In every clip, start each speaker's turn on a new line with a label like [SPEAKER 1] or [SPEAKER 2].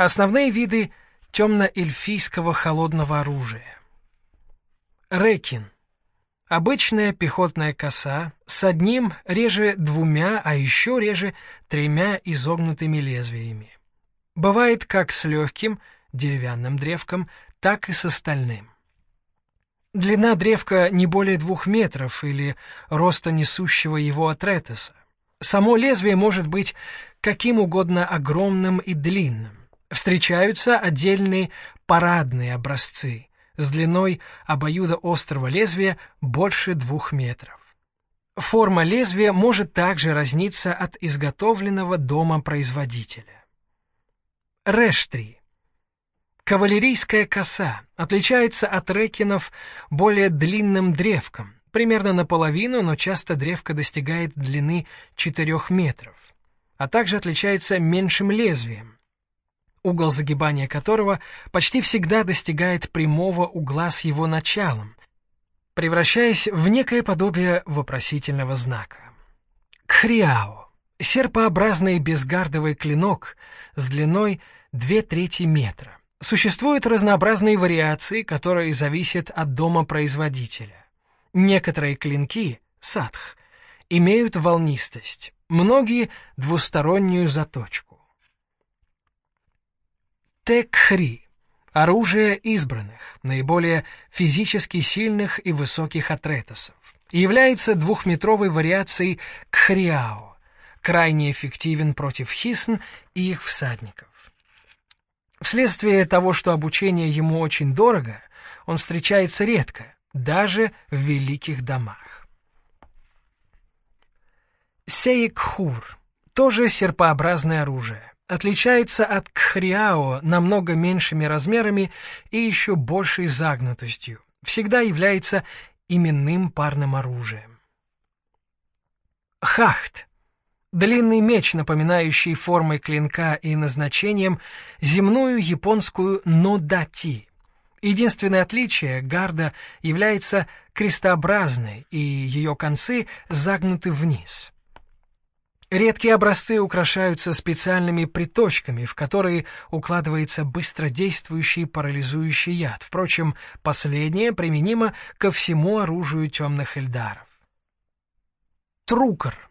[SPEAKER 1] Основные виды темно-эльфийского холодного оружия. Рекин. Обычная пехотная коса с одним, реже двумя, а еще реже тремя изогнутыми лезвиями. Бывает как с легким, деревянным древком, так и с остальным. Длина древка не более двух метров или роста несущего его атретеса. Само лезвие может быть каким угодно огромным и длинным. Встречаются отдельные парадные образцы с длиной обоюдоострого лезвия больше двух метров. Форма лезвия может также разниться от изготовленного дома производителя. Рештри Кавалерийская коса отличается от рекинов более длинным древком, примерно наполовину, но часто древко достигает длины 4 метров, а также отличается меньшим лезвием, угол загибания которого почти всегда достигает прямого угла с его началом, превращаясь в некое подобие вопросительного знака. Кхриао — серпообразный безгардовый клинок с длиной 2 трети метра. Существуют разнообразные вариации, которые зависят от дома производителя. Некоторые клинки, садх, имеют волнистость, многие — двустороннюю заточку. Текхри — оружие избранных, наиболее физически сильных и высоких атретосов, является двухметровой вариацией кхриао, крайне эффективен против хисн и их всадников. Вследствие того, что обучение ему очень дорого, он встречается редко, даже в великих домах. Сейкхур — тоже серпообразное оружие. Отличается от кхриао намного меньшими размерами и еще большей загнутостью. Всегда является именным парным оружием. Хахт Длинный меч, напоминающий формой клинка и назначением земную японскую нодати. Единственное отличие — гарда является крестообразной, и ее концы загнуты вниз. Редкие образцы украшаются специальными приточками, в которые укладывается быстродействующий парализующий яд. Впрочем, последнее применимо ко всему оружию темных эльдаров. Трукар —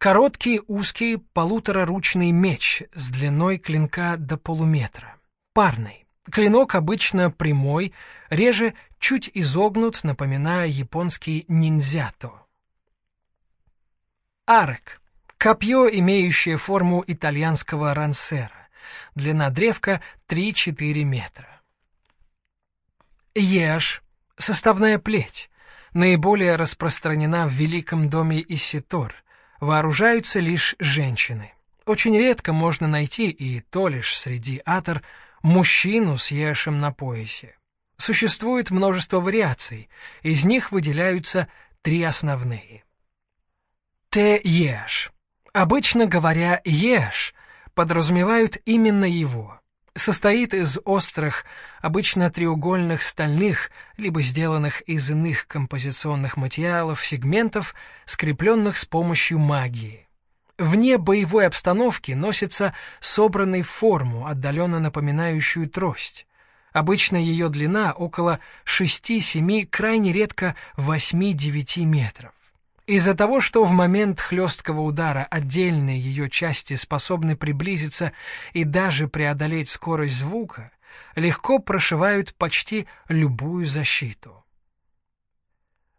[SPEAKER 1] Короткий, узкий, полутораручный меч с длиной клинка до полуметра. Парный. Клинок обычно прямой, реже чуть изогнут, напоминая японский ниндзято. Арек. Копье, имеющее форму итальянского рансера. Длина древка 3-4 метра. Еш. Составная плеть. Наиболее распространена в Великом доме Иситор — вооружаются лишь женщины. Очень редко можно найти, и то лишь среди атор, мужчину с ешем на поясе. Существует множество вариаций, из них выделяются три основные. Те-еш. Обычно говоря «еш», подразумевают именно его состоит из острых, обычно треугольных стальных, либо сделанных из иных композиционных материалов сегментов, скрепленных с помощью магии. Вне боевой обстановки носится собранный в форму, отдаленно напоминающую трость. Обычно ее длина около 6-7, крайне редко 8-9 метров. Из-за того, что в момент хлесткого удара отдельные ее части способны приблизиться и даже преодолеть скорость звука, легко прошивают почти любую защиту.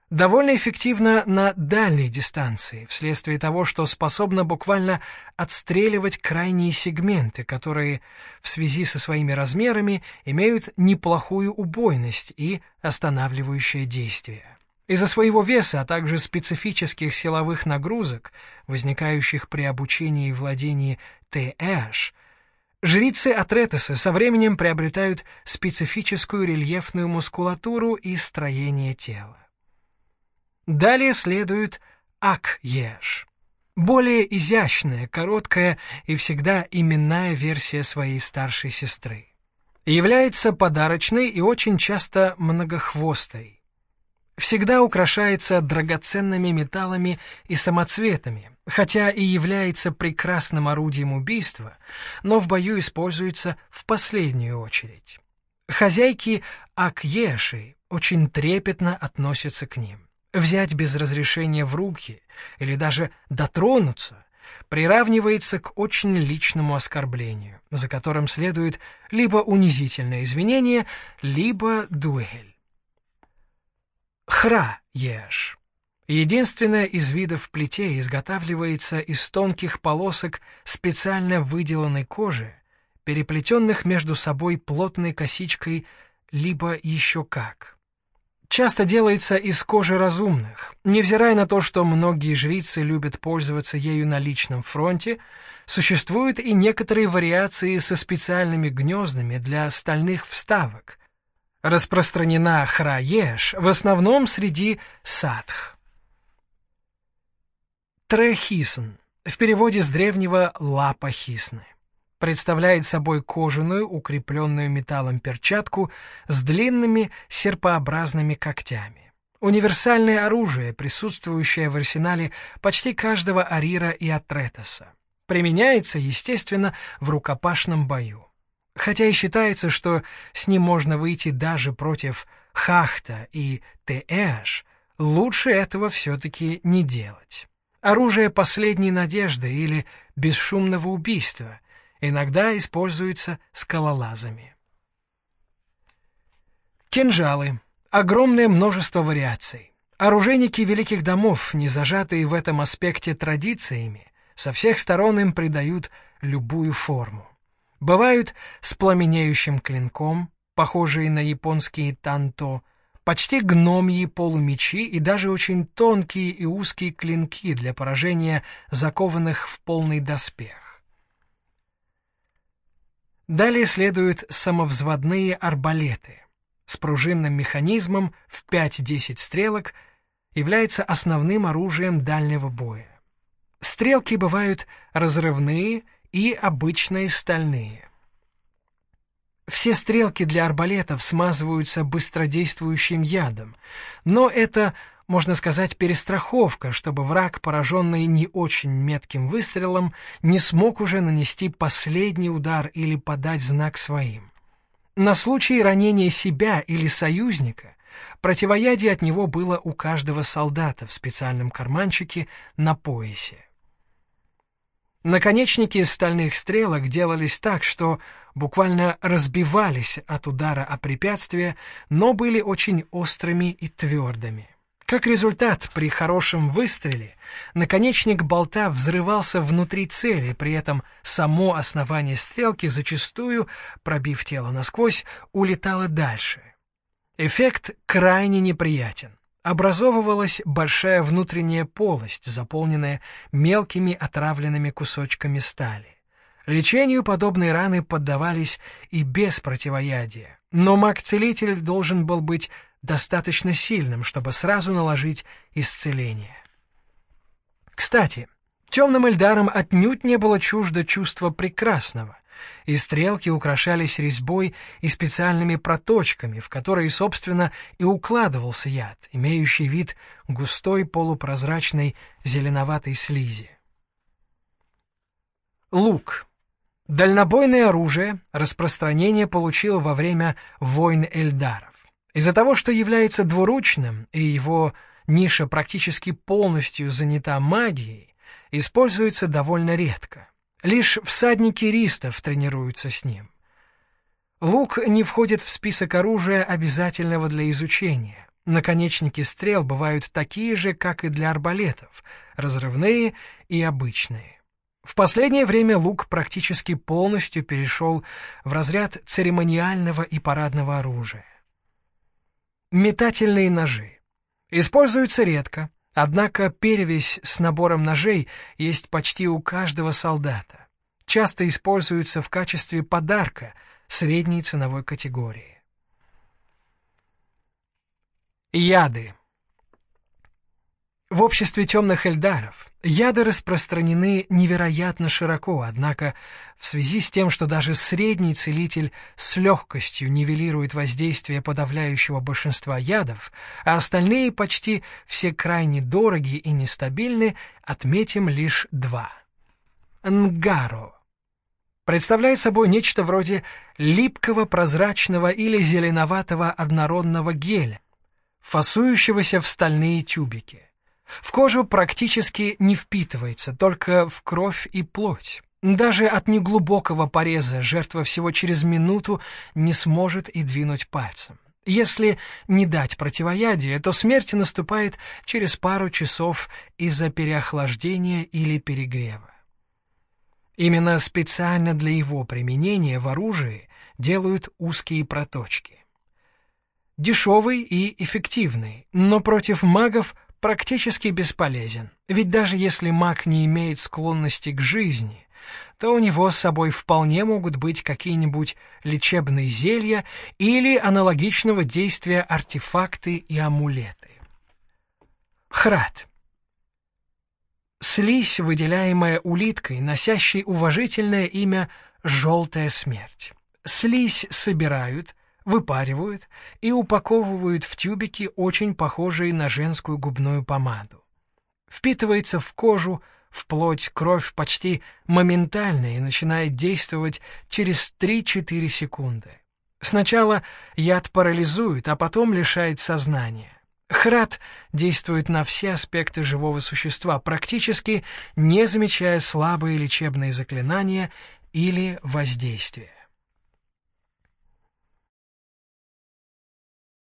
[SPEAKER 1] Довольно эффективно на дальней дистанции, вследствие того, что способна буквально отстреливать крайние сегменты, которые в связи со своими размерами имеют неплохую убойность и останавливающее действие. Из-за своего веса, а также специфических силовых нагрузок, возникающих при обучении и владении ТЭш, жрицы Атретеса со временем приобретают специфическую рельефную мускулатуру и строение тела. Далее следует Ак-Еш, более изящная, короткая и всегда именная версия своей старшей сестры. Является подарочной и очень часто многохвостой всегда украшается драгоценными металлами и самоцветами, хотя и является прекрасным орудием убийства, но в бою используется в последнюю очередь. Хозяйки Акьеши очень трепетно относятся к ним. Взять без разрешения в руки или даже дотронуться приравнивается к очень личному оскорблению, за которым следует либо унизительное извинение, либо дуэль. Хра-еш. Единственное из видов плетей изготавливается из тонких полосок специально выделанной кожи, переплетенных между собой плотной косичкой, либо еще как часто делается из кожи разумных. Невзирая на то, что многие жрицы любят пользоваться ею на личном фронте, существуют и некоторые вариации со специальными гнездами для стальных вставок. Распространена храеш в основном среди садх. Трехисн в переводе с древнего лапа хисны представляет собой кожаную, укрепленную металлом перчатку с длинными серпообразными когтями. Универсальное оружие, присутствующее в арсенале почти каждого арира и атретоса. Применяется, естественно, в рукопашном бою. Хотя и считается, что с ним можно выйти даже против Хахта и Теэш, лучше этого все-таки не делать. Оружие последней надежды или бесшумного убийства — иногда используется скалолазами. Кинжалы. Огромное множество вариаций. Оружейники великих домов, не зажатые в этом аспекте традициями, со всех сторон им придают любую форму. Бывают с пламенеющим клинком, похожие на японские танто, почти гномьи полумечи и даже очень тонкие и узкие клинки для поражения закованных в полный доспех. Далее следуют самовзводные арбалеты. С пружинным механизмом в 5-10 стрелок является основным оружием дальнего боя. Стрелки бывают разрывные и обычные стальные. Все стрелки для арбалетов смазываются быстродействующим ядом, но это можно сказать, перестраховка, чтобы враг, пораженный не очень метким выстрелом, не смог уже нанести последний удар или подать знак своим. На случай ранения себя или союзника противоядие от него было у каждого солдата в специальном карманчике на поясе. Наконечники стальных стрелок делались так, что буквально разбивались от удара о препятствие, но были очень острыми и твердыми. Как результат, при хорошем выстреле наконечник болта взрывался внутри цели, при этом само основание стрелки зачастую, пробив тело насквозь, улетало дальше. Эффект крайне неприятен. Образовывалась большая внутренняя полость, заполненная мелкими отравленными кусочками стали. Лечению подобные раны поддавались и без противоядия, но маг-целитель должен был быть достаточно сильным, чтобы сразу наложить исцеление. Кстати, темным эльдарам отнюдь не было чуждо чувства прекрасного, и стрелки украшались резьбой и специальными проточками, в которые, собственно, и укладывался яд, имеющий вид густой полупрозрачной зеленоватой слизи. Лук. Дальнобойное оружие распространение получило во время войн Эльдаров. Из-за того, что является двуручным, и его ниша практически полностью занята магией, используется довольно редко. Лишь всадники ристов тренируются с ним. Лук не входит в список оружия, обязательного для изучения. Наконечники стрел бывают такие же, как и для арбалетов, разрывные и обычные. В последнее время лук практически полностью перешел в разряд церемониального и парадного оружия. Метательные ножи. Используются редко, однако перевесь с набором ножей есть почти у каждого солдата. Часто используются в качестве подарка средней ценовой категории. Яды. В обществе темных эльдаров яды распространены невероятно широко, однако в связи с тем, что даже средний целитель с легкостью нивелирует воздействие подавляющего большинства ядов, а остальные почти все крайне дороги и нестабильны, отметим лишь два. Нгаро представляет собой нечто вроде липкого, прозрачного или зеленоватого однородного геля, фасующегося в стальные тюбики. В кожу практически не впитывается, только в кровь и плоть. Даже от неглубокого пореза жертва всего через минуту не сможет и двинуть пальцем. Если не дать противоядие, то смерть наступает через пару часов из-за переохлаждения или перегрева. Именно специально для его применения в оружии делают узкие проточки. Дешевый и эффективный, но против магов практически бесполезен, ведь даже если маг не имеет склонности к жизни, то у него с собой вполне могут быть какие-нибудь лечебные зелья или аналогичного действия артефакты и амулеты. Храд. Слизь, выделяемая улиткой, носящей уважительное имя «желтая смерть». Слизь собирают, выпаривают и упаковывают в тюбики, очень похожие на женскую губную помаду. Впитывается в кожу, в плоть, кровь почти моментально и начинает действовать через 3-4 секунды. Сначала яд парализует, а потом лишает сознания. Храд действует на все аспекты живого существа, практически не замечая слабые лечебные заклинания или воздействия.